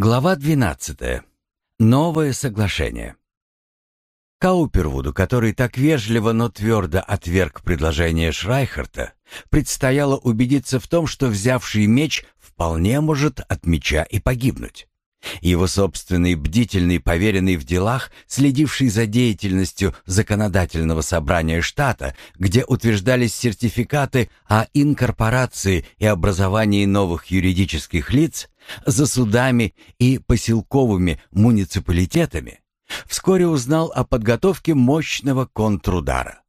Глава 12. Новое соглашение. Каупервуду, который так вежливо, но твердо отверг предложение Шрайхарта, предстояло убедиться в том, что взявший меч вполне может от меча и погибнуть. Его собственный бдительный поверенный в делах, следивший за деятельностью законодательного собрания штата, где утверждались сертификаты о инкорпорации и образовании новых юридических лиц, за судами и поселковыми муниципалитетами, вскоре узнал о подготовке мощного контрудара.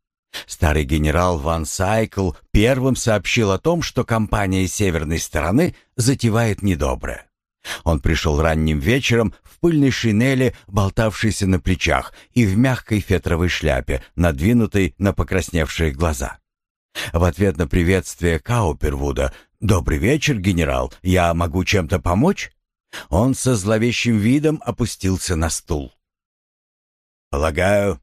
Старый генерал Ван Сайкл первым сообщил о том, что компания северной стороны затевает недоброе. Он пришел ранним вечером в пыльной шинели, болтавшейся на плечах, и в мягкой фетровой шляпе, надвинутой на покрасневшие глаза. В ответ на приветствие Каупервуда «Добрый вечер, генерал, я могу чем-то помочь?» Он со зловещим видом опустился на стул. «Полагаю,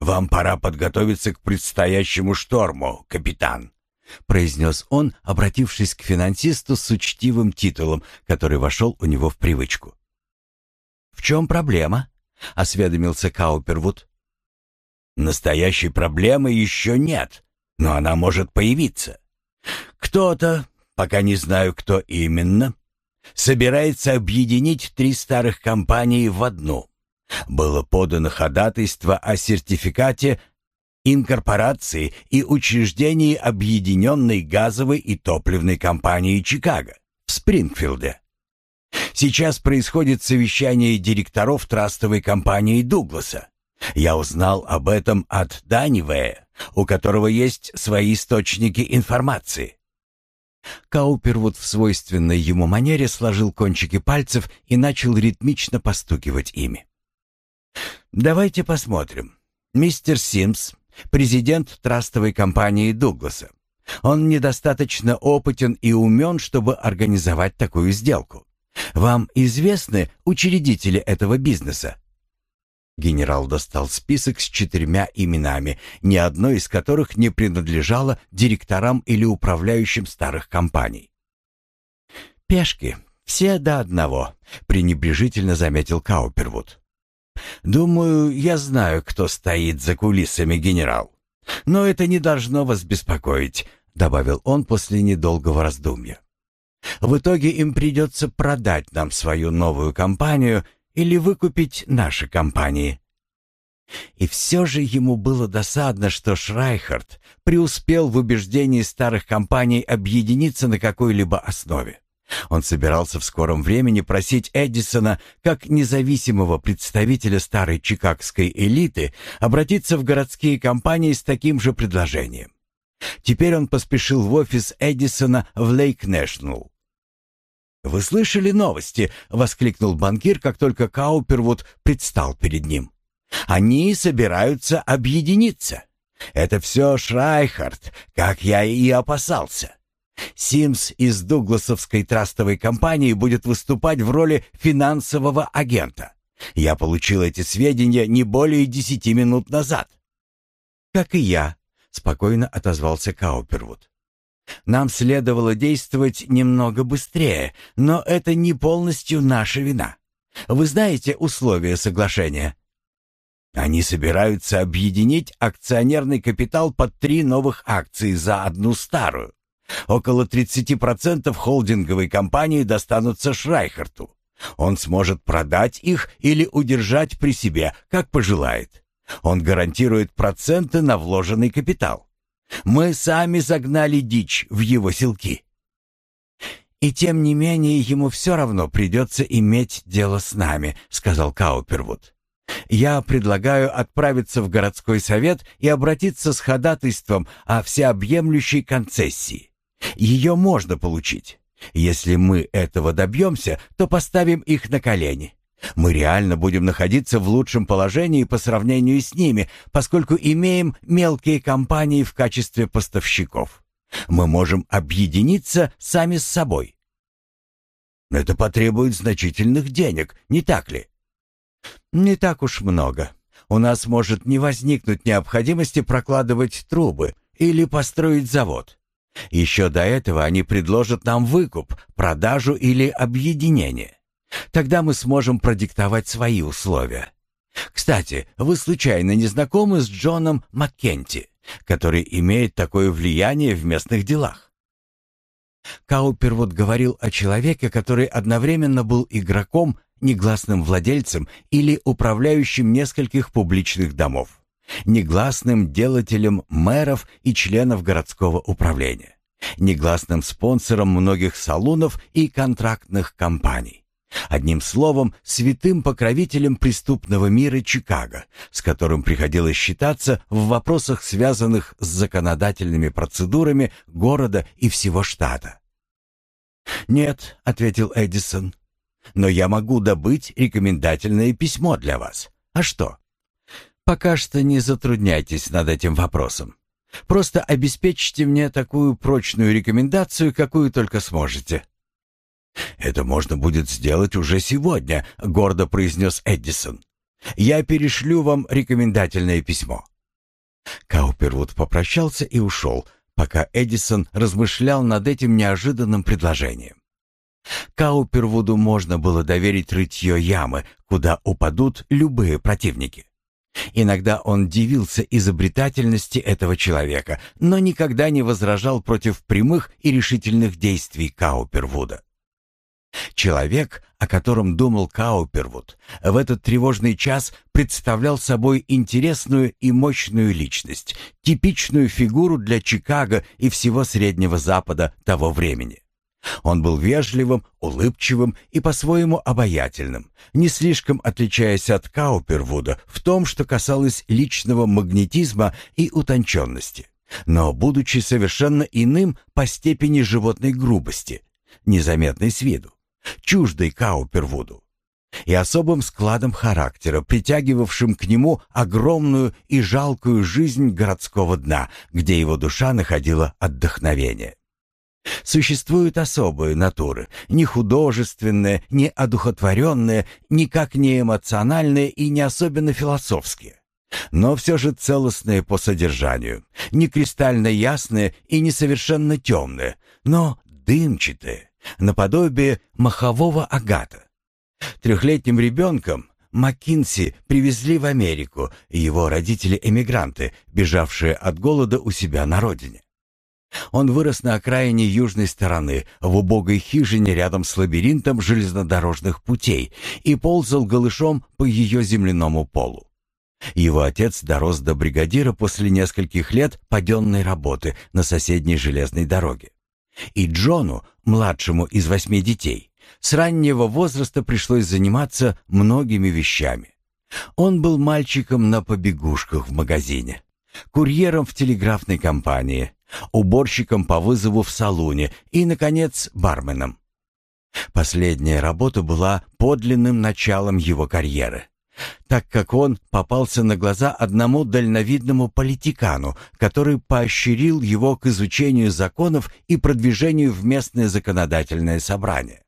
вам пора подготовиться к предстоящему шторму, капитан», произнес он, обратившись к финансисту с учтивым титулом, который вошел у него в привычку. «В чем проблема?» — осведомился Каупервуд. «Настоящей проблемы еще нет, но она может появиться. Кто-то, пока не знаю, кто именно, собирается объединить три старых компании в одну. Было подано ходатайство о сертификате инкорпорации и учреждении Объединенной газовой и топливной компании Чикаго в Спрингфилде. Сейчас происходит совещание директоров трастовой компании Дугласа. Я узнал об этом от Данивея, у которого есть свои источники информации. Каупервуд в свойственной ему манере сложил кончики пальцев и начал ритмично постукивать ими. «Давайте посмотрим. Мистер Симс президент трастовой компании Дугласа. Он недостаточно опытен и умен, чтобы организовать такую сделку. Вам известны учредители этого бизнеса? Генерал достал список с четырьмя именами, ни одно из которых не принадлежало директорам или управляющим старых компаний. «Пешки, все до одного», — пренебрежительно заметил Каупервуд. Думаю, я знаю, кто стоит за кулисами, генерал. Но это не должно вас беспокоить, добавил он после недолгого раздумья. В итоге им придется продать нам свою новую компанию или выкупить наши компании. И все же ему было досадно, что Шрайхард преуспел в убеждении старых компаний объединиться на какой-либо основе. Он собирался в скором времени просить Эдисона, как независимого представителя старой чикагской элиты, обратиться в городские компании с таким же предложением. Теперь он поспешил в офис Эдисона в Лейк Нэшнл. «Вы слышали новости?» — воскликнул банкир, как только Каупервуд предстал перед ним. «Они собираются объединиться. Это все Шрайхард, как я и опасался. Симс из Дугласовской трастовой компании будет выступать в роли финансового агента. Я получил эти сведения не более десяти минут назад. Как и я, спокойно отозвался Каупервуд. Нам следовало действовать немного быстрее, но это не полностью наша вина. Вы знаете условия соглашения? Они собираются объединить акционерный капитал под три новых акции за одну старую. Около 30% холдинговой компании достанутся Шрайхарту. Он сможет продать их или удержать при себе, как пожелает. Он гарантирует проценты на вложенный капитал. Мы сами загнали дичь в его селки. «И тем не менее ему все равно придется иметь дело с нами», — сказал Каупервуд. «Я предлагаю отправиться в городской совет и обратиться с ходатайством о всеобъемлющей концессии. Ее можно получить. Если мы этого добьемся, то поставим их на колени. Мы реально будем находиться в лучшем положении по сравнению с ними, поскольку имеем мелкие компании в качестве поставщиков. Мы можем объединиться сами с собой. Это потребует значительных денег, не так ли? Не так уж много. У нас может не возникнуть необходимости прокладывать трубы или построить завод. Еще до этого они предложат нам выкуп, продажу или объединение. Тогда мы сможем продиктовать свои условия. Кстати, вы случайно не знакомы с Джоном Маккенти, который имеет такое влияние в местных делах? Каупервуд говорил о человеке, который одновременно был игроком, негласным владельцем или управляющим нескольких публичных домов, негласным делателем мэров и членов городского управления, негласным спонсором многих салонов и контрактных компаний. Одним словом, святым покровителем преступного мира Чикаго, с которым приходилось считаться в вопросах, связанных с законодательными процедурами города и всего штата. «Нет», — ответил Эдисон, — «но я могу добыть рекомендательное письмо для вас. А что?» «Пока что не затрудняйтесь над этим вопросом. Просто обеспечьте мне такую прочную рекомендацию, какую только сможете». «Это можно будет сделать уже сегодня», — гордо произнес Эдисон. «Я перешлю вам рекомендательное письмо». Каупервуд попрощался и ушел, пока Эдисон размышлял над этим неожиданным предложением. Каупервуду можно было доверить рытье ямы, куда упадут любые противники. Иногда он дивился изобретательности этого человека, но никогда не возражал против прямых и решительных действий Каупервуда. Человек, о котором думал Каупервуд, в этот тревожный час представлял собой интересную и мощную личность, типичную фигуру для Чикаго и всего Среднего Запада того времени. Он был вежливым, улыбчивым и по-своему обаятельным, не слишком отличаясь от Каупервуда в том, что касалось личного магнетизма и утонченности, но будучи совершенно иным по степени животной грубости, незаметной с виду чуждой Каупервуду, и особым складом характера, притягивавшим к нему огромную и жалкую жизнь городского дна, где его душа находила отдохновение. Существуют особые натуры, не художественные, не одухотворенные, никак не эмоциональные и не особенно философские, но все же целостные по содержанию, не кристально ясные и не совершенно темные, но дымчатые, наподобие махового агата. Трехлетним ребенком Маккинси привезли в Америку, его родители-эмигранты, бежавшие от голода у себя на родине. Он вырос на окраине южной стороны, в убогой хижине рядом с лабиринтом железнодорожных путей и ползал голышом по ее земляному полу. Его отец дорос до бригадира после нескольких лет паденной работы на соседней железной дороге. И Джону, младшему из восьми детей, с раннего возраста пришлось заниматься многими вещами. Он был мальчиком на побегушках в магазине, курьером в телеграфной компании, уборщиком по вызову в салоне и, наконец, барменом. Последняя работа была подлинным началом его карьеры так как он попался на глаза одному дальновидному политикану, который поощрил его к изучению законов и продвижению в местное законодательное собрание.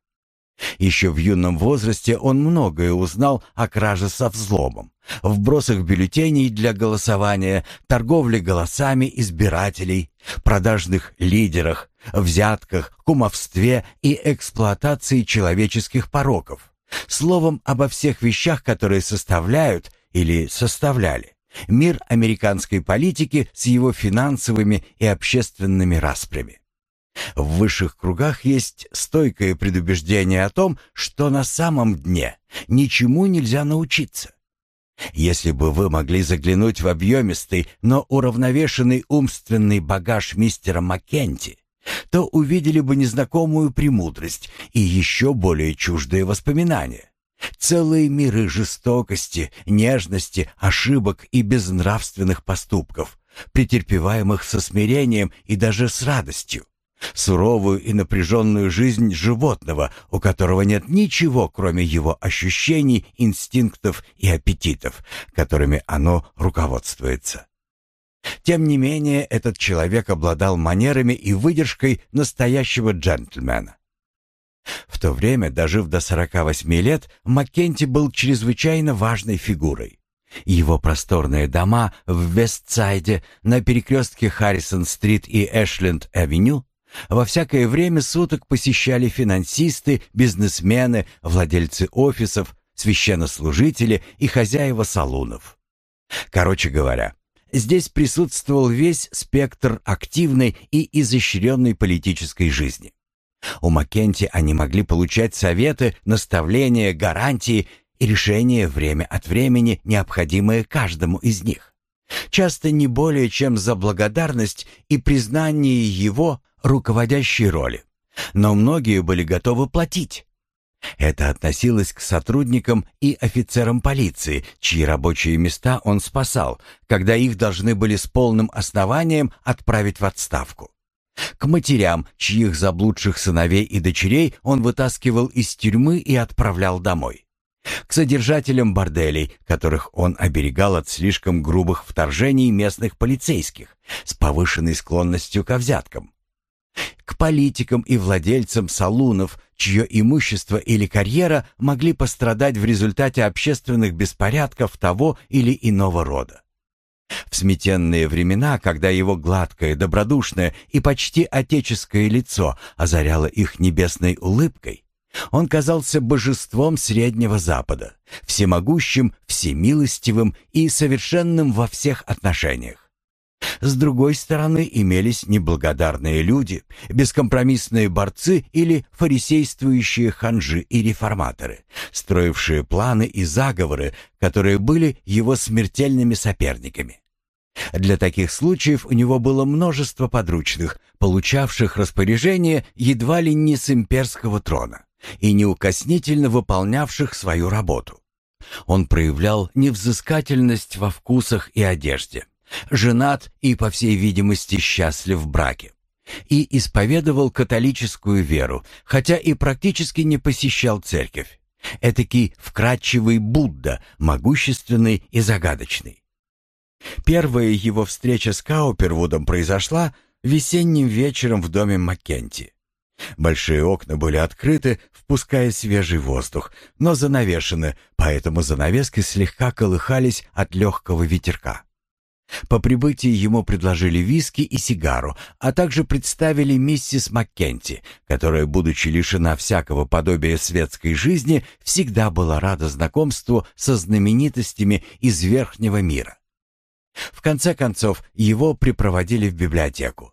Еще в юном возрасте он многое узнал о краже со взломом, вбросах бюллетеней для голосования, торговле голосами избирателей, продажных лидерах, взятках, кумовстве и эксплуатации человеческих пороков. Словом, обо всех вещах, которые составляют или составляли мир американской политики с его финансовыми и общественными распрями. В высших кругах есть стойкое предубеждение о том, что на самом дне ничему нельзя научиться. Если бы вы могли заглянуть в объемистый, но уравновешенный умственный багаж мистера Маккенти, то увидели бы незнакомую премудрость и еще более чуждые воспоминания. Целые миры жестокости, нежности, ошибок и безнравственных поступков, претерпеваемых со смирением и даже с радостью. Суровую и напряженную жизнь животного, у которого нет ничего, кроме его ощущений, инстинктов и аппетитов, которыми оно руководствуется. Тем не менее, этот человек обладал манерами и выдержкой настоящего джентльмена. В то время, дожив до 48 лет, Маккенти был чрезвычайно важной фигурой. Его просторные дома в Вестсайде на перекрестке Харрисон-стрит и Эшленд-авеню Во всякое время суток посещали финансисты, бизнесмены, владельцы офисов, священнослужители и хозяева салунов. Короче говоря, здесь присутствовал весь спектр активной и изощренной политической жизни. У Маккенти они могли получать советы, наставления, гарантии и решения время от времени, необходимые каждому из них. Часто не более чем за благодарность и признание его руководящей роли. Но многие были готовы платить. Это относилось к сотрудникам и офицерам полиции, чьи рабочие места он спасал, когда их должны были с полным основанием отправить в отставку. К матерям, чьих заблудших сыновей и дочерей он вытаскивал из тюрьмы и отправлял домой. К содержателям борделей, которых он оберегал от слишком грубых вторжений местных полицейских, с повышенной склонностью ко взяткам к политикам и владельцам салунов, чье имущество или карьера могли пострадать в результате общественных беспорядков того или иного рода. В сметенные времена, когда его гладкое, добродушное и почти отеческое лицо озаряло их небесной улыбкой, он казался божеством Среднего Запада, всемогущим, всемилостивым и совершенным во всех отношениях. С другой стороны, имелись неблагодарные люди, бескомпромиссные борцы или фарисействующие ханжи и реформаторы, строившие планы и заговоры, которые были его смертельными соперниками. Для таких случаев у него было множество подручных, получавших распоряжение едва ли не с имперского трона и неукоснительно выполнявших свою работу. Он проявлял невзыскательность во вкусах и одежде, женат и, по всей видимости, счастлив в браке. И исповедовал католическую веру, хотя и практически не посещал церковь. Этакий вкрадчивый Будда, могущественный и загадочный. Первая его встреча с Каупервудом произошла весенним вечером в доме Маккенти. Большие окна были открыты, впуская свежий воздух, но занавешены, поэтому занавески слегка колыхались от легкого ветерка. По прибытии ему предложили виски и сигару, а также представили миссис Маккенти, которая, будучи лишена всякого подобия светской жизни, всегда была рада знакомству со знаменитостями из верхнего мира. В конце концов, его припроводили в библиотеку.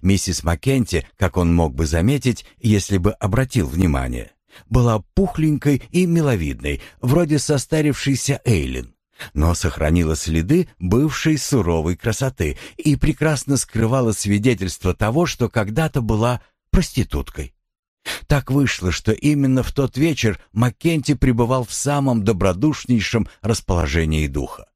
Миссис Маккенти, как он мог бы заметить, если бы обратил внимание, была пухленькой и миловидной, вроде состарившейся Эйлин но сохранила следы бывшей суровой красоты и прекрасно скрывала свидетельство того, что когда-то была проституткой. Так вышло, что именно в тот вечер Маккенти пребывал в самом добродушнейшем расположении духа.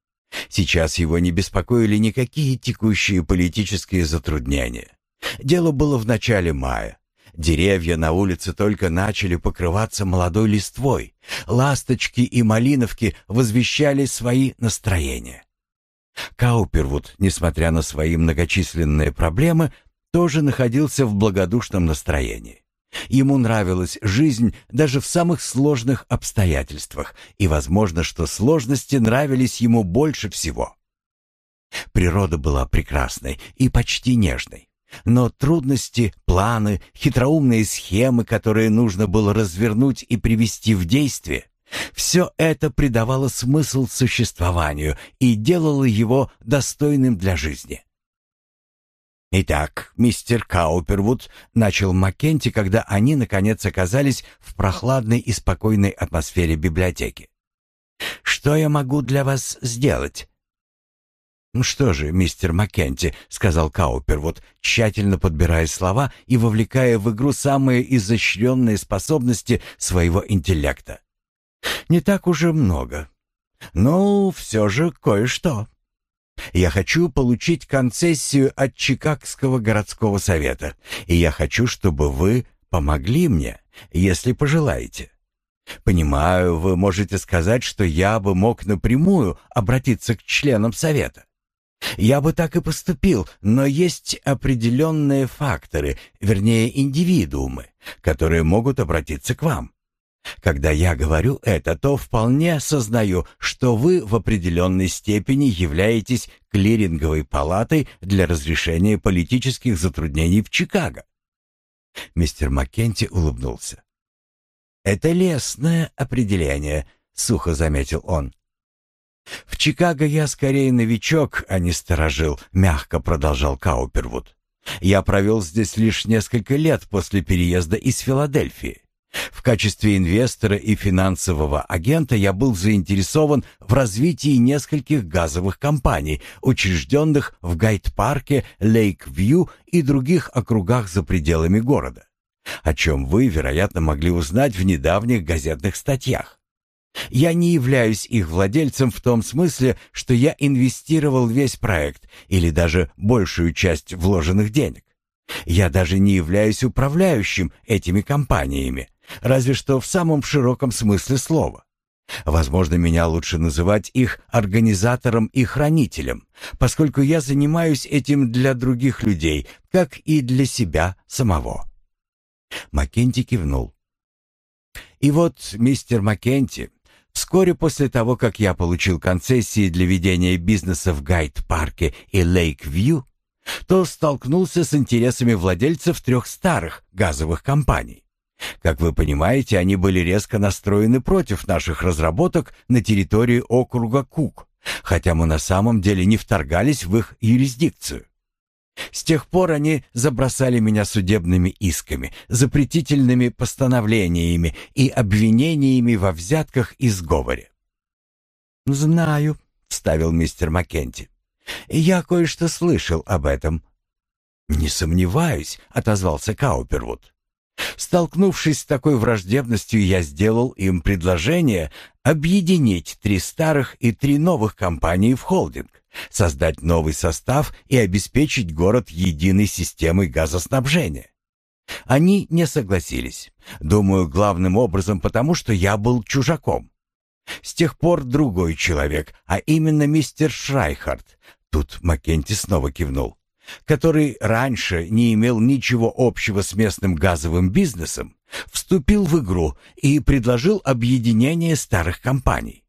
Сейчас его не беспокоили никакие текущие политические затруднения. Дело было в начале мая. Деревья на улице только начали покрываться молодой листвой. Ласточки и малиновки возвещали свои настроения. Каупервуд, несмотря на свои многочисленные проблемы, тоже находился в благодушном настроении. Ему нравилась жизнь даже в самых сложных обстоятельствах, и возможно, что сложности нравились ему больше всего. Природа была прекрасной и почти нежной. Но трудности, планы, хитроумные схемы, которые нужно было развернуть и привести в действие, все это придавало смысл существованию и делало его достойным для жизни. «Итак, мистер Каупервуд», — начал Маккенти, когда они, наконец, оказались в прохладной и спокойной атмосфере библиотеки. «Что я могу для вас сделать?» «Ну что же, мистер Маккенти», — сказал Каупервуд, тщательно подбирая слова и вовлекая в игру самые изощренные способности своего интеллекта. «Не так уже много. Но все же кое-что. Я хочу получить концессию от Чикагского городского совета, и я хочу, чтобы вы помогли мне, если пожелаете». Понимаю, вы можете сказать, что я бы мог напрямую обратиться к членам совета. Я бы так и поступил, но есть определенные факторы, вернее индивидуумы, которые могут обратиться к вам. Когда я говорю это, то вполне сознаю, что вы в определенной степени являетесь клиринговой палатой для разрешения политических затруднений в Чикаго. Мистер Маккенти улыбнулся. «Это лестное определение», — сухо заметил он. «В Чикаго я скорее новичок, а не сторожил», — мягко продолжал Каупервуд. «Я провел здесь лишь несколько лет после переезда из Филадельфии. В качестве инвестора и финансового агента я был заинтересован в развитии нескольких газовых компаний, учрежденных в Гайд-парке, Лейк-Вью и других округах за пределами города, о чем вы, вероятно, могли узнать в недавних газетных статьях. Я не являюсь их владельцем в том смысле, что я инвестировал весь проект или даже большую часть вложенных денег. Я даже не являюсь управляющим этими компаниями, разве что в самом широком смысле слова. Возможно, меня лучше называть их организатором и хранителем, поскольку я занимаюсь этим для других людей, как и для себя самого. Маккенти кивнул. И вот, мистер Маккенти, вскоре после того, как я получил концессии для ведения бизнеса в Гайд-парке и Лейк-Вью, то столкнулся с интересами владельцев трех старых газовых компаний. Как вы понимаете, они были резко настроены против наших разработок на территории округа Кук, хотя мы на самом деле не вторгались в их юрисдикцию. С тех пор они забросали меня судебными исками, запретительными постановлениями и обвинениями во взятках и сговоре. «Знаю», — вставил мистер Маккенти. «Я кое-что слышал об этом». «Не сомневаюсь», — отозвался Каупервуд. Столкнувшись с такой враждебностью, я сделал им предложение объединить три старых и три новых компании в холдинг, создать новый состав и обеспечить город единой системой газоснабжения. Они не согласились. Думаю, главным образом потому, что я был чужаком. С тех пор другой человек, а именно мистер Шрайхард, тут Маккенти снова кивнул, который раньше не имел ничего общего с местным газовым бизнесом, вступил в игру и предложил объединение старых компаний.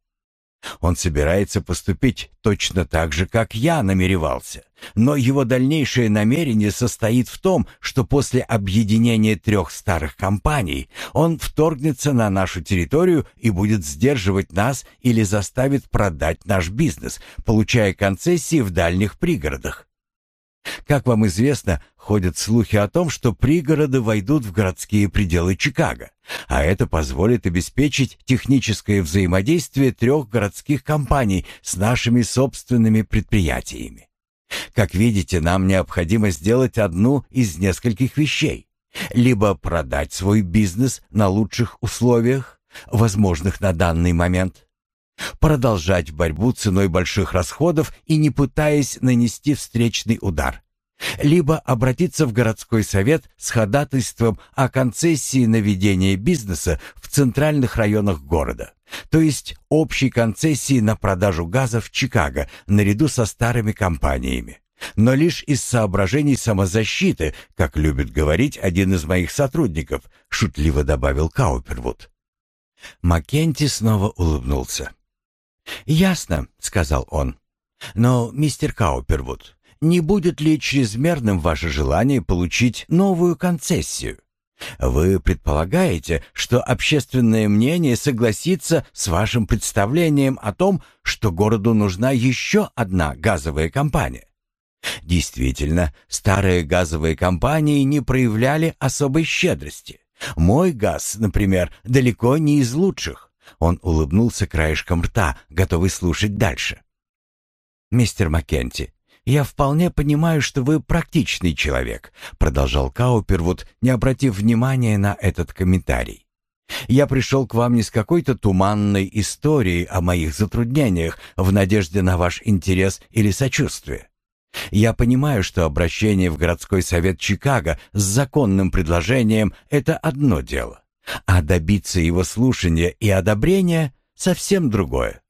Он собирается поступить точно так же, как я намеревался, но его дальнейшее намерение состоит в том, что после объединения трех старых компаний он вторгнется на нашу территорию и будет сдерживать нас или заставит продать наш бизнес, получая концессии в дальних пригородах. Как вам известно, ходят слухи о том, что пригороды войдут в городские пределы Чикаго, а это позволит обеспечить техническое взаимодействие трех городских компаний с нашими собственными предприятиями. Как видите, нам необходимо сделать одну из нескольких вещей. Либо продать свой бизнес на лучших условиях, возможных на данный момент, продолжать борьбу ценой больших расходов и не пытаясь нанести встречный удар. Либо обратиться в городской совет с ходатайством о концессии на ведение бизнеса в центральных районах города, то есть общей концессии на продажу газа в Чикаго наряду со старыми компаниями. Но лишь из соображений самозащиты, как любит говорить один из моих сотрудников, шутливо добавил Каупервуд. Маккенти снова улыбнулся. «Ясно», — сказал он. «Но, мистер Каупервуд, не будет ли чрезмерным ваше желание получить новую концессию? Вы предполагаете, что общественное мнение согласится с вашим представлением о том, что городу нужна еще одна газовая компания? Действительно, старые газовые компании не проявляли особой щедрости. Мой газ, например, далеко не из лучших. Он улыбнулся краешком рта, готовый слушать дальше. «Мистер Маккенти, я вполне понимаю, что вы практичный человек», продолжал Каупервуд, не обратив внимания на этот комментарий. «Я пришел к вам не с какой-то туманной историей о моих затруднениях в надежде на ваш интерес или сочувствие. Я понимаю, что обращение в городской совет Чикаго с законным предложением – это одно дело. А добиться его слушания и одобрения — совсем другое.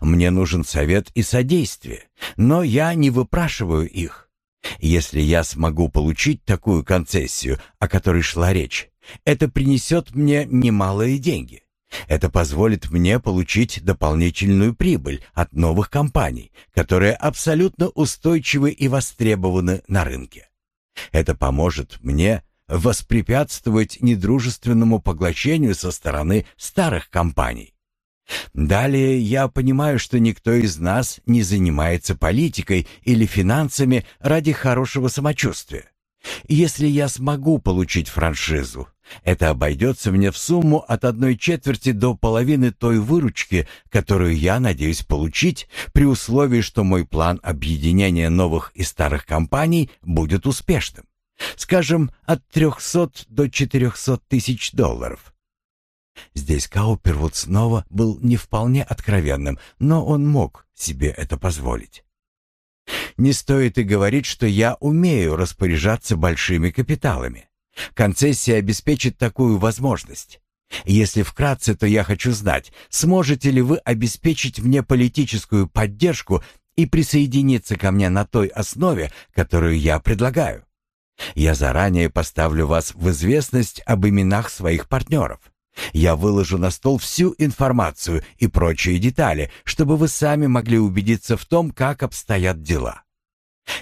Мне нужен совет и содействие, но я не выпрашиваю их. Если я смогу получить такую концессию, о которой шла речь, это принесет мне немалые деньги. Это позволит мне получить дополнительную прибыль от новых компаний, которые абсолютно устойчивы и востребованы на рынке. Это поможет мне воспрепятствовать недружественному поглощению со стороны старых компаний. Далее я понимаю, что никто из нас не занимается политикой или финансами ради хорошего самочувствия. Если я смогу получить франшизу, это обойдется мне в сумму от одной четверти до половины той выручки, которую я надеюсь получить, при условии, что мой план объединения новых и старых компаний будет успешным. Скажем, от 300 до 400 тысяч долларов. Здесь Каупервуд снова был не вполне откровенным, но он мог себе это позволить. Не стоит и говорить, что я умею распоряжаться большими капиталами. Концессия обеспечит такую возможность. Если вкратце, то я хочу знать, сможете ли вы обеспечить мне политическую поддержку и присоединиться ко мне на той основе, которую я предлагаю. Я заранее поставлю вас в известность об именах своих партнеров. Я выложу на стол всю информацию и прочие детали, чтобы вы сами могли убедиться в том, как обстоят дела.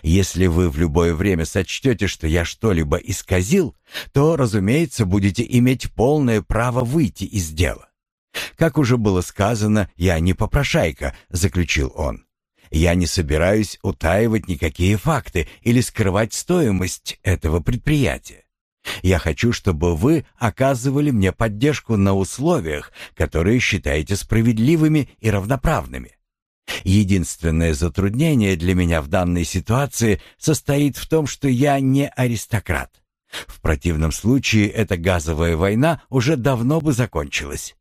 Если вы в любое время сочтете, что я что-либо исказил, то, разумеется, будете иметь полное право выйти из дела. Как уже было сказано, я не попрошайка, заключил он. Я не собираюсь утаивать никакие факты или скрывать стоимость этого предприятия. Я хочу, чтобы вы оказывали мне поддержку на условиях, которые считаете справедливыми и равноправными. Единственное затруднение для меня в данной ситуации состоит в том, что я не аристократ. В противном случае эта газовая война уже давно бы закончилась.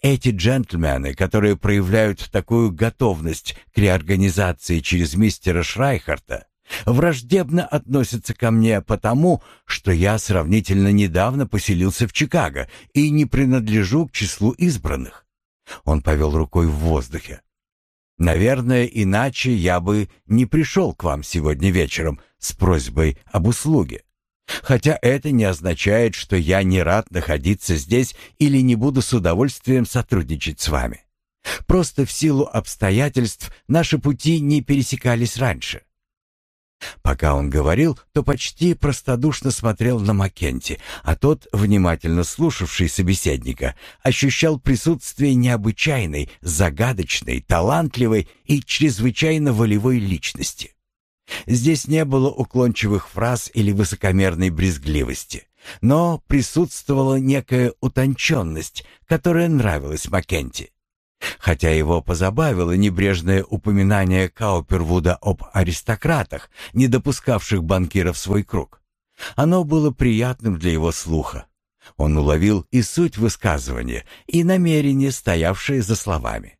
Эти джентльмены, которые проявляют такую готовность к реорганизации через мистера Шрайхарта, враждебно относятся ко мне потому, что я сравнительно недавно поселился в Чикаго и не принадлежу к числу избранных. Он повел рукой в воздухе. Наверное, иначе я бы не пришел к вам сегодня вечером с просьбой об услуге. Хотя это не означает, что я не рад находиться здесь или не буду с удовольствием сотрудничать с вами. Просто в силу обстоятельств наши пути не пересекались раньше. Пока он говорил, то почти простодушно смотрел на Маккенти, а тот, внимательно слушавший собеседника, ощущал присутствие необычайной, загадочной, талантливой и чрезвычайно волевой личности. Здесь не было уклончивых фраз или высокомерной брезгливости, но присутствовала некая утонченность, которая нравилась Маккенти. Хотя его позабавило небрежное упоминание Каупервуда об аристократах, не допускавших банкиров в свой круг. Оно было приятным для его слуха. Он уловил и суть высказывания, и намерение, стоявшее за словами.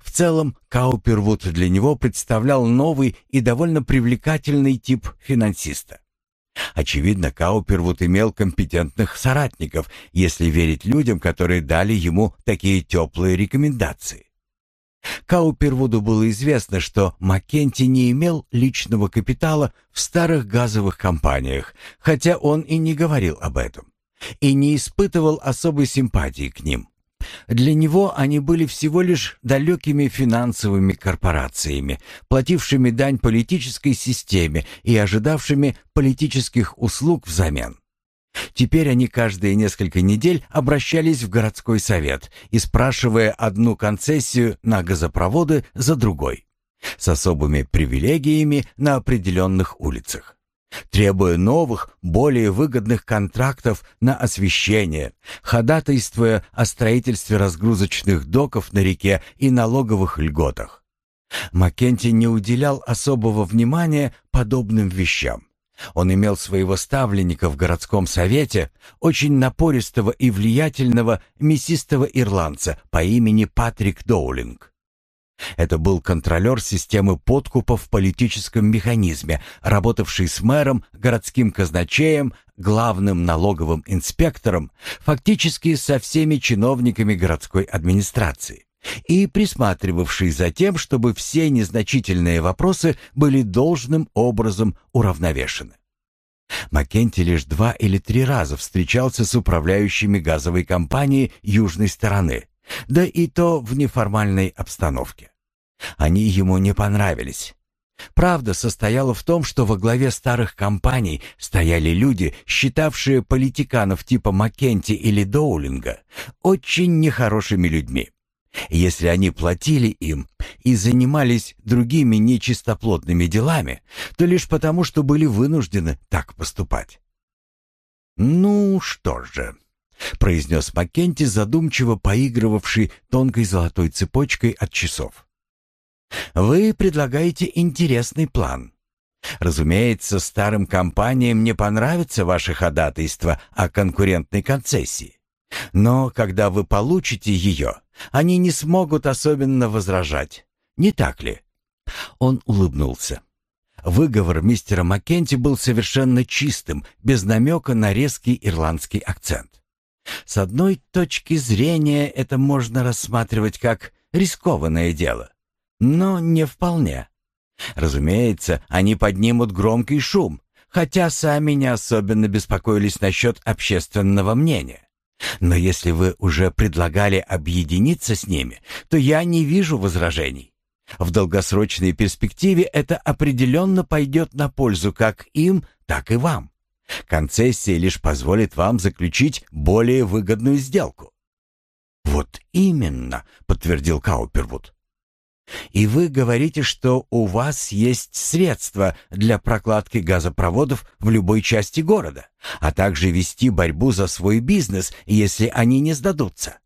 В целом, Каупервуд для него представлял новый и довольно привлекательный тип финансиста. Очевидно, Каупервуд имел компетентных соратников, если верить людям, которые дали ему такие теплые рекомендации. Каупервуду было известно, что Маккенти не имел личного капитала в старых газовых компаниях, хотя он и не говорил об этом, и не испытывал особой симпатии к ним. Для него они были всего лишь далекими финансовыми корпорациями, платившими дань политической системе и ожидавшими политических услуг взамен. Теперь они каждые несколько недель обращались в городской совет и спрашивая одну концессию на газопроводы за другой, с особыми привилегиями на определенных улицах требуя новых, более выгодных контрактов на освещение, ходатайствуя о строительстве разгрузочных доков на реке и налоговых льготах. Маккенти не уделял особого внимания подобным вещам. Он имел своего ставленника в городском совете, очень напористого и влиятельного мясистого ирландца по имени Патрик Доулинг. Это был контролер системы подкупа в политическом механизме, работавший с мэром, городским казначеем, главным налоговым инспектором, фактически со всеми чиновниками городской администрации и присматривавший за тем, чтобы все незначительные вопросы были должным образом уравновешены. Маккенти лишь два или три раза встречался с управляющими газовой компанией южной стороны, да и то в неформальной обстановке. Они ему не понравились. Правда состояла в том, что во главе старых компаний стояли люди, считавшие политиканов типа Маккенти или Доулинга очень нехорошими людьми. Если они платили им и занимались другими нечистоплотными делами, то лишь потому, что были вынуждены так поступать. «Ну что же», — произнес Маккенти, задумчиво поигрывавший тонкой золотой цепочкой от часов. Вы предлагаете интересный план. Разумеется, старым компаниям не понравится ваше ходатайство о конкурентной концессии. Но когда вы получите ее, они не смогут особенно возражать. Не так ли? Он улыбнулся. Выговор мистера Маккенти был совершенно чистым, без намека на резкий ирландский акцент. С одной точки зрения это можно рассматривать как рискованное дело но не вполне. Разумеется, они поднимут громкий шум, хотя сами не особенно беспокоились насчет общественного мнения. Но если вы уже предлагали объединиться с ними, то я не вижу возражений. В долгосрочной перспективе это определенно пойдет на пользу как им, так и вам. Концессия лишь позволит вам заключить более выгодную сделку. «Вот именно», — подтвердил Каупервуд. И вы говорите, что у вас есть средства для прокладки газопроводов в любой части города, а также вести борьбу за свой бизнес, если они не сдадутся.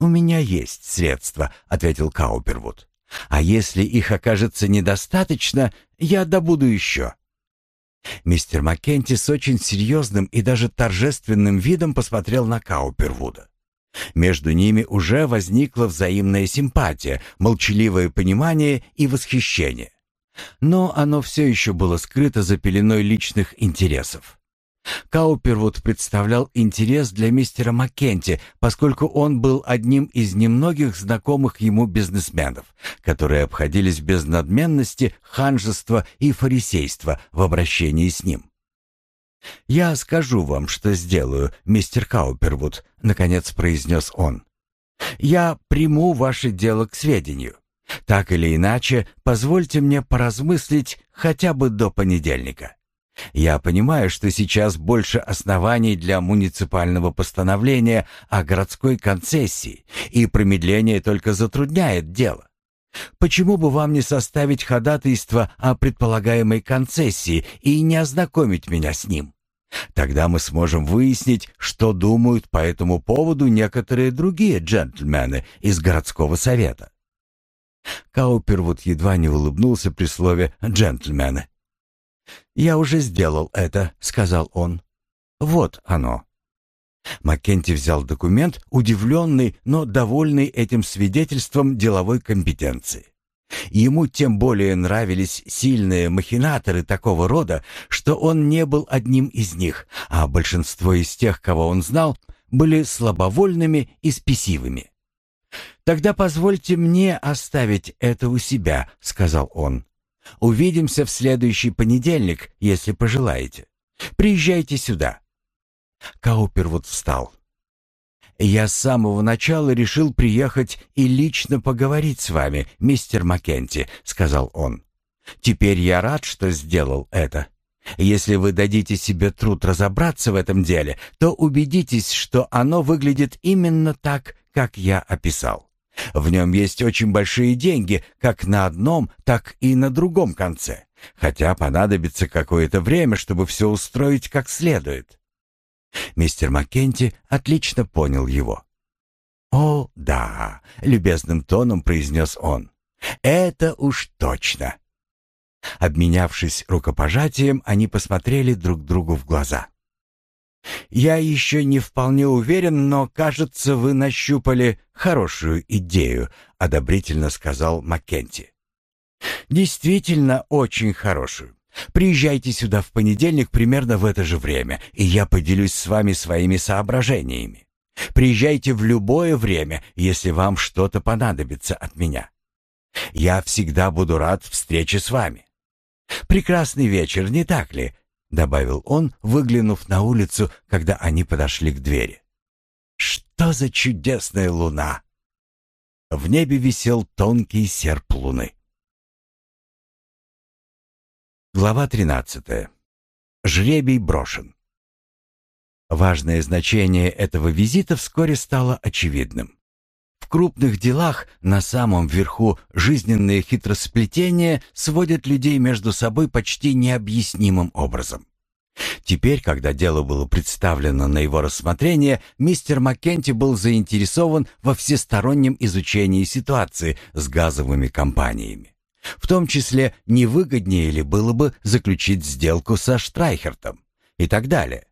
«У меня есть средства», — ответил Каупервуд. «А если их окажется недостаточно, я добуду еще». Мистер Маккенти с очень серьезным и даже торжественным видом посмотрел на Каупервуда. Между ними уже возникла взаимная симпатия, молчаливое понимание и восхищение. Но оно все еще было скрыто за пеленой личных интересов. Каупервуд представлял интерес для мистера Маккенти, поскольку он был одним из немногих знакомых ему бизнесменов, которые обходились без надменности, ханжества и фарисейства в обращении с ним. «Я скажу вам, что сделаю, мистер Каупервуд», — наконец произнес он. «Я приму ваше дело к сведению. Так или иначе, позвольте мне поразмыслить хотя бы до понедельника. Я понимаю, что сейчас больше оснований для муниципального постановления о городской концессии, и промедление только затрудняет дело. Почему бы вам не составить ходатайство о предполагаемой концессии и не ознакомить меня с ним? Тогда мы сможем выяснить, что думают по этому поводу некоторые другие джентльмены из городского совета. Каупервуд едва не улыбнулся при слове «джентльмены». «Я уже сделал это», — сказал он. «Вот оно». Маккенти взял документ, удивленный, но довольный этим свидетельством деловой компетенции. Ему тем более нравились сильные махинаторы такого рода, что он не был одним из них, а большинство из тех, кого он знал, были слабовольными и спесивыми. «Тогда позвольте мне оставить это у себя», — сказал он. «Увидимся в следующий понедельник, если пожелаете. Приезжайте сюда». Каупервуд встал. «Я с самого начала решил приехать и лично поговорить с вами, мистер Маккенти», — сказал он. «Теперь я рад, что сделал это. Если вы дадите себе труд разобраться в этом деле, то убедитесь, что оно выглядит именно так, как я описал. В нем есть очень большие деньги, как на одном, так и на другом конце, хотя понадобится какое-то время, чтобы все устроить как следует. Мистер Маккенти отлично понял его. «О, да», — любезным тоном произнес он, — «это уж точно». Обменявшись рукопожатием, они посмотрели друг другу в глаза. «Я еще не вполне уверен, но, кажется, вы нащупали хорошую идею», — одобрительно сказал Маккенти. «Действительно очень хорошую. Приезжайте сюда в понедельник примерно в это же время, и я поделюсь с вами своими соображениями. Приезжайте в любое время, если вам что-то понадобится от меня. Я всегда буду рад встрече с вами. Прекрасный вечер, не так ли? Добавил он, выглянув на улицу, когда они подошли к двери. Что за чудесная луна! В небе висел тонкий серп луны. Глава 13. Жребий брошен. Важное значение этого визита вскоре стало очевидным. Крупных делах на самом верху жизненные хитросплетения сводят людей между собой почти необъяснимым образом. Теперь, когда дело было представлено на его рассмотрение, мистер Маккенти был заинтересован во всестороннем изучении ситуации с газовыми компаниями. В том числе, не выгоднее ли было бы заключить сделку со Штрайхертом и так далее.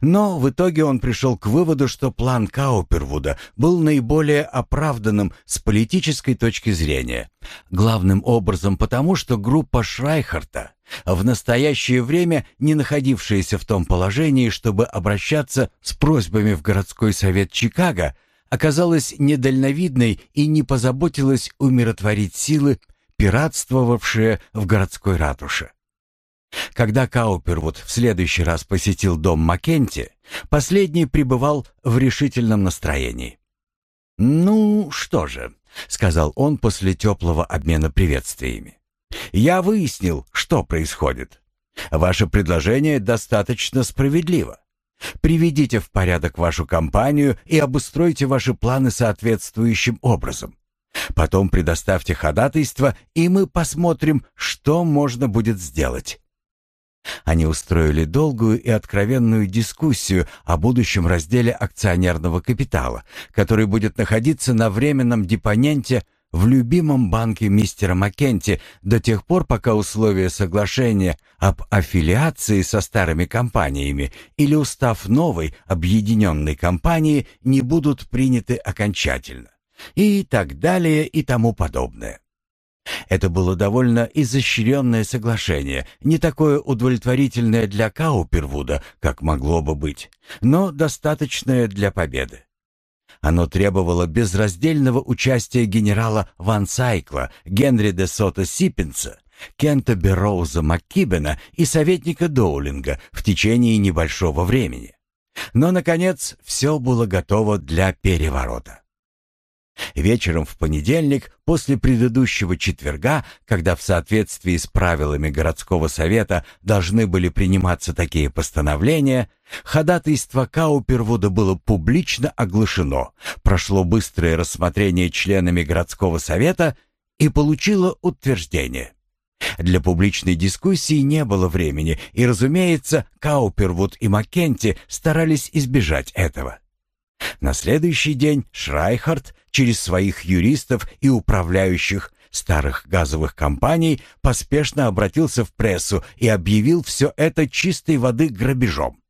Но в итоге он пришел к выводу, что план Каупервуда был наиболее оправданным с политической точки зрения. Главным образом потому, что группа Шрайхарта, в настоящее время не находившаяся в том положении, чтобы обращаться с просьбами в городской совет Чикаго, оказалась недальновидной и не позаботилась умиротворить силы, пиратствовавшие в городской ратуше. Когда Каупервуд в следующий раз посетил дом Маккенти, последний пребывал в решительном настроении. «Ну, что же», — сказал он после теплого обмена приветствиями. «Я выяснил, что происходит. Ваше предложение достаточно справедливо. Приведите в порядок вашу компанию и обустройте ваши планы соответствующим образом. Потом предоставьте ходатайство, и мы посмотрим, что можно будет сделать. Они устроили долгую и откровенную дискуссию о будущем разделе акционерного капитала, который будет находиться на временном депоненте в любимом банке мистера Маккенти до тех пор, пока условия соглашения об аффилиации со старыми компаниями или устав новой объединенной компании не будут приняты окончательно и так далее и тому подобное. Это было довольно изощренное соглашение, не такое удовлетворительное для Каупервуда, как могло бы быть, но достаточное для победы. Оно требовало безраздельного участия генерала Ван Сайкла, Генри де Сота Сиппенса, Кента Берроуза МакКибена и советника Доулинга в течение небольшого времени. Но, наконец, все было готово для переворота. Вечером в понедельник, после предыдущего четверга, когда в соответствии с правилами городского совета должны были приниматься такие постановления, ходатайство Каупервуда было публично оглашено, прошло быстрое рассмотрение членами городского совета и получило утверждение. Для публичной дискуссии не было времени, и, разумеется, Каупервуд и Маккенти старались избежать этого. На следующий день Шрайхард через своих юристов и управляющих старых газовых компаний поспешно обратился в прессу и объявил все это чистой воды грабежом.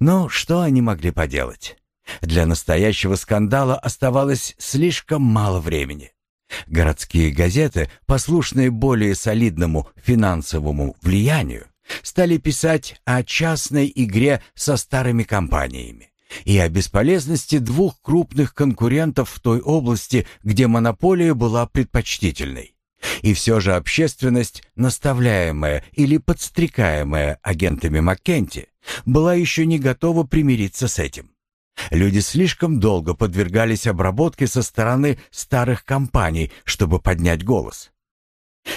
Но что они могли поделать? Для настоящего скандала оставалось слишком мало времени. Городские газеты, послушные более солидному финансовому влиянию, стали писать о частной игре со старыми компаниями и о бесполезности двух крупных конкурентов в той области, где монополия была предпочтительной. И все же общественность, наставляемая или подстрекаемая агентами Маккенти, была еще не готова примириться с этим. Люди слишком долго подвергались обработке со стороны старых компаний, чтобы поднять голос.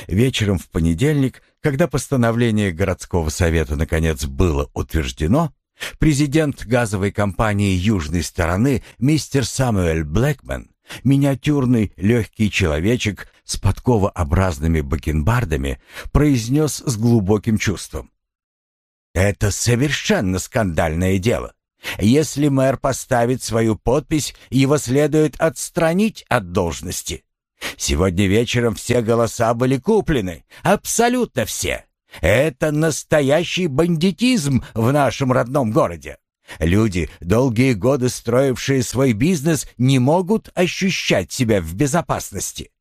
Вечером в понедельник, когда постановление городского совета наконец было утверждено, Президент газовой компании южной стороны мистер Самуэль Блэкман, миниатюрный легкий человечек с подковообразными бакенбардами, произнес с глубоким чувством. «Это совершенно скандальное дело. Если мэр поставит свою подпись, его следует отстранить от должности. Сегодня вечером все голоса были куплены, абсолютно все. Это настоящий бандитизм в нашем родном городе. Люди, долгие годы строившие свой бизнес, не могут ощущать себя в безопасности.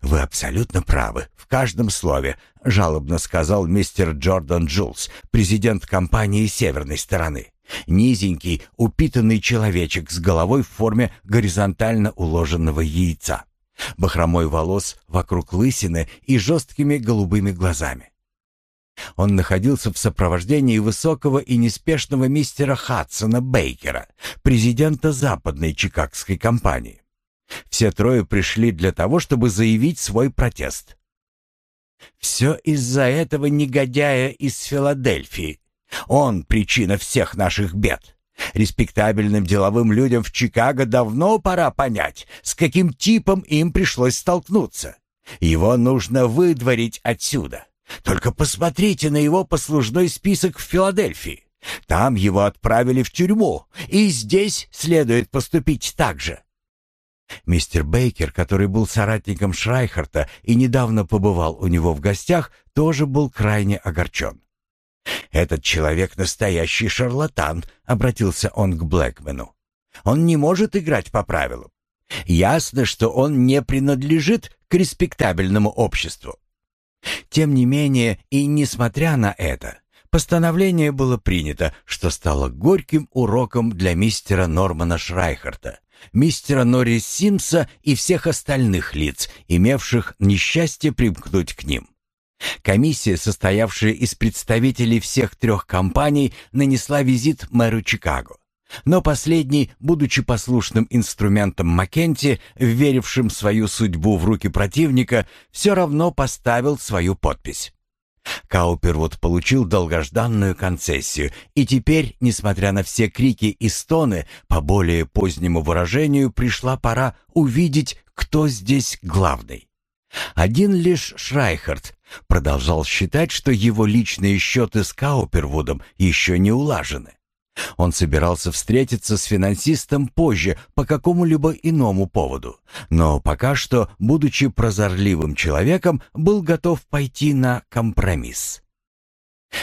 «Вы абсолютно правы в каждом слове», — жалобно сказал мистер Джордан Джулс, президент компании северной стороны. Низенький, упитанный человечек с головой в форме горизонтально уложенного яйца, бахромой волос вокруг лысины и жесткими голубыми глазами. Он находился в сопровождении высокого и неспешного мистера Хадсона Бейкера, президента западной чикагской компании. Все трое пришли для того, чтобы заявить свой протест. Все из-за этого негодяя из Филадельфии. Он причина всех наших бед. Респектабельным деловым людям в Чикаго давно пора понять, с каким типом им пришлось столкнуться. Его нужно выдворить отсюда. Только посмотрите на его послужной список в Филадельфии. Там его отправили в тюрьму, и здесь следует поступить так же. Мистер Бейкер, который был соратником Шрайхарта и недавно побывал у него в гостях, тоже был крайне огорчен. «Этот человек настоящий шарлатан», — обратился он к Блэкмену. «Он не может играть по правилам. Ясно, что он не принадлежит к респектабельному обществу. Тем не менее, и несмотря на это, постановление было принято, что стало горьким уроком для мистера Нормана Шрайхарта, мистера Норрис Симса и всех остальных лиц, имевших несчастье примкнуть к ним. Комиссия, состоявшая из представителей всех трех компаний, нанесла визит мэру Чикаго. Но последний, будучи послушным инструментом Маккенти, верившим свою судьбу в руки противника, все равно поставил свою подпись. Каупервуд получил долгожданную концессию, и теперь, несмотря на все крики и стоны, по более позднему выражению пришла пора увидеть, кто здесь главный. Один лишь Шрайхард продолжал считать, что его личные счеты с Каупервудом еще не улажены. Он собирался встретиться с финансистом позже по какому-либо иному поводу, но пока что, будучи прозорливым человеком, был готов пойти на компромисс.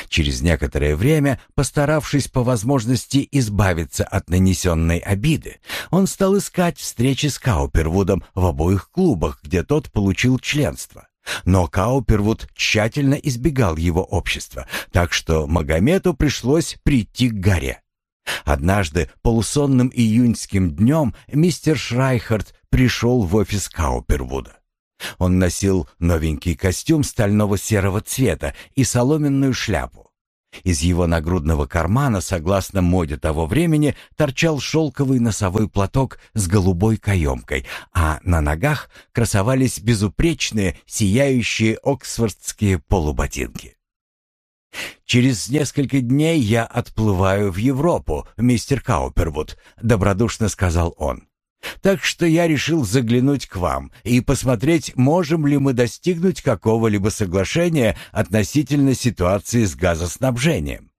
Через некоторое время, постаравшись по возможности избавиться от нанесенной обиды, он стал искать встречи с Каупервудом в обоих клубах, где тот получил членство. Но Каупервуд тщательно избегал его общества, так что Магомету пришлось прийти к горе. Однажды, полусонным июньским днем, мистер Шрайхард пришел в офис Каупервуда. Он носил новенький костюм стального серого цвета и соломенную шляпу. Из его нагрудного кармана, согласно моде того времени, торчал шелковый носовой платок с голубой каемкой, а на ногах красовались безупречные, сияющие оксфордские полуботинки. «Через несколько дней я отплываю в Европу, мистер Каупервуд», — добродушно сказал он. «Так что я решил заглянуть к вам и посмотреть, можем ли мы достигнуть какого-либо соглашения относительно ситуации с газоснабжением.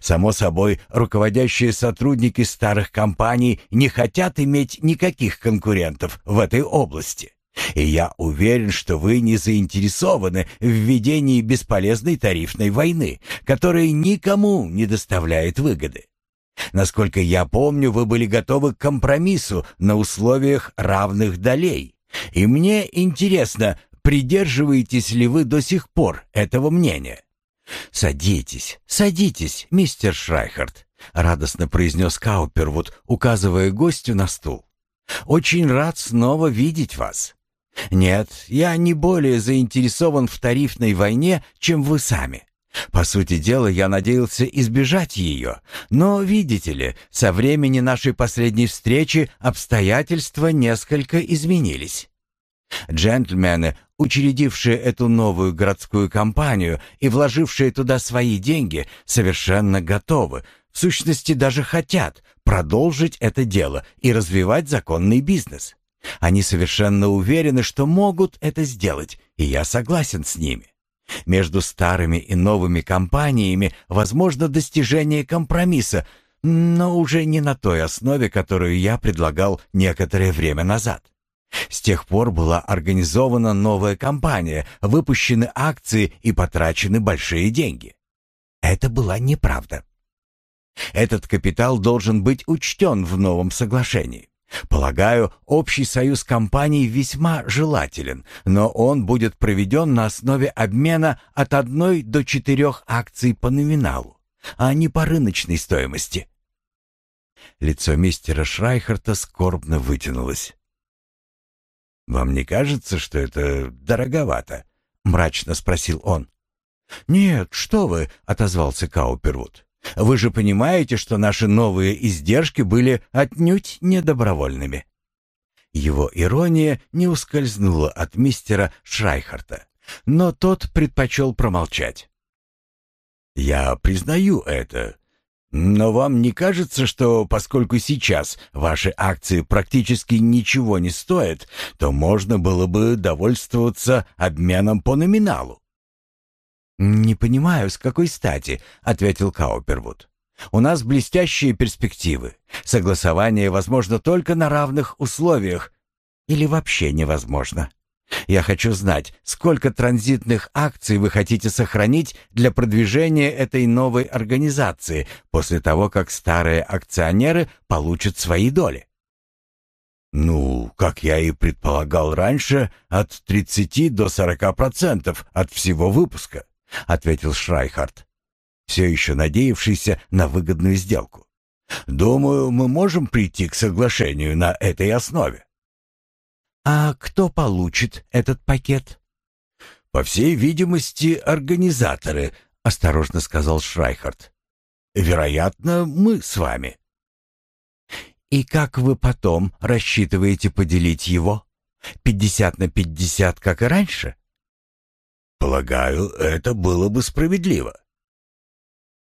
Само собой, руководящие сотрудники старых компаний не хотят иметь никаких конкурентов в этой области. И я уверен, что вы не заинтересованы в введении бесполезной тарифной войны, которая никому не доставляет выгоды. Насколько я помню, вы были готовы к компромиссу на условиях равных долей. И мне интересно, придерживаетесь ли вы до сих пор этого мнения? «Садитесь, садитесь, мистер Шрайхард», — радостно произнес Каупервуд, указывая гостю на стул. «Очень рад снова видеть вас. Нет, я не более заинтересован в тарифной войне, чем вы сами. По сути дела, я надеялся избежать ее, но, видите ли, со времени нашей последней встречи обстоятельства несколько изменились. Джентльмены, учредившие эту новую городскую компанию и вложившие туда свои деньги, совершенно готовы, в сущности даже хотят продолжить это дело и развивать законный бизнес. Они совершенно уверены, что могут это сделать, и я согласен с ними. Между старыми и новыми компаниями возможно достижение компромисса, но уже не на той основе, которую я предлагал некоторое время назад. С тех пор была организована новая компания, выпущены акции и потрачены большие деньги. Это была неправда. Этот капитал должен быть учтен в новом соглашении. Полагаю, общий союз компаний весьма желателен, но он будет проведен на основе обмена от одной до четырех акций по номиналу, а не по рыночной стоимости. Лицо мистера Шрайхарта скорбно вытянулось. «Вам не кажется, что это дороговато?» — мрачно спросил он. «Нет, что вы!» — отозвался Каупервуд. Вы же понимаете, что наши новые издержки были отнюдь недобровольными. Его ирония не ускользнула от мистера Шрайхарта, Но тот предпочел промолчать. «Я признаю это. Но вам не кажется, что поскольку сейчас ваши акции практически ничего не стоят, то можно было бы довольствоваться обменом по номиналу?» «Не понимаю, с какой стати», — ответил Каупервуд. «У нас блестящие перспективы. Согласование возможно только на равных условиях. Или вообще невозможно. Я хочу знать, сколько транзитных акций вы хотите сохранить для продвижения этой новой организации после того, как старые акционеры получат свои доли. Ну, как я и предполагал раньше, от 30 до 40% от всего выпуска, ответил Шрайхард, все еще надеявшийся на выгодную сделку. Думаю, мы можем прийти к соглашению на этой основе. А кто получит этот пакет? По всей видимости, организаторы, осторожно сказал Шрайхард. Вероятно, мы с вами. И как вы потом рассчитываете поделить его? Пятьдесят на пятьдесят, как и раньше? Полагаю, это было бы справедливо.